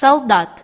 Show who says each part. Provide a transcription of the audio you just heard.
Speaker 1: солдат.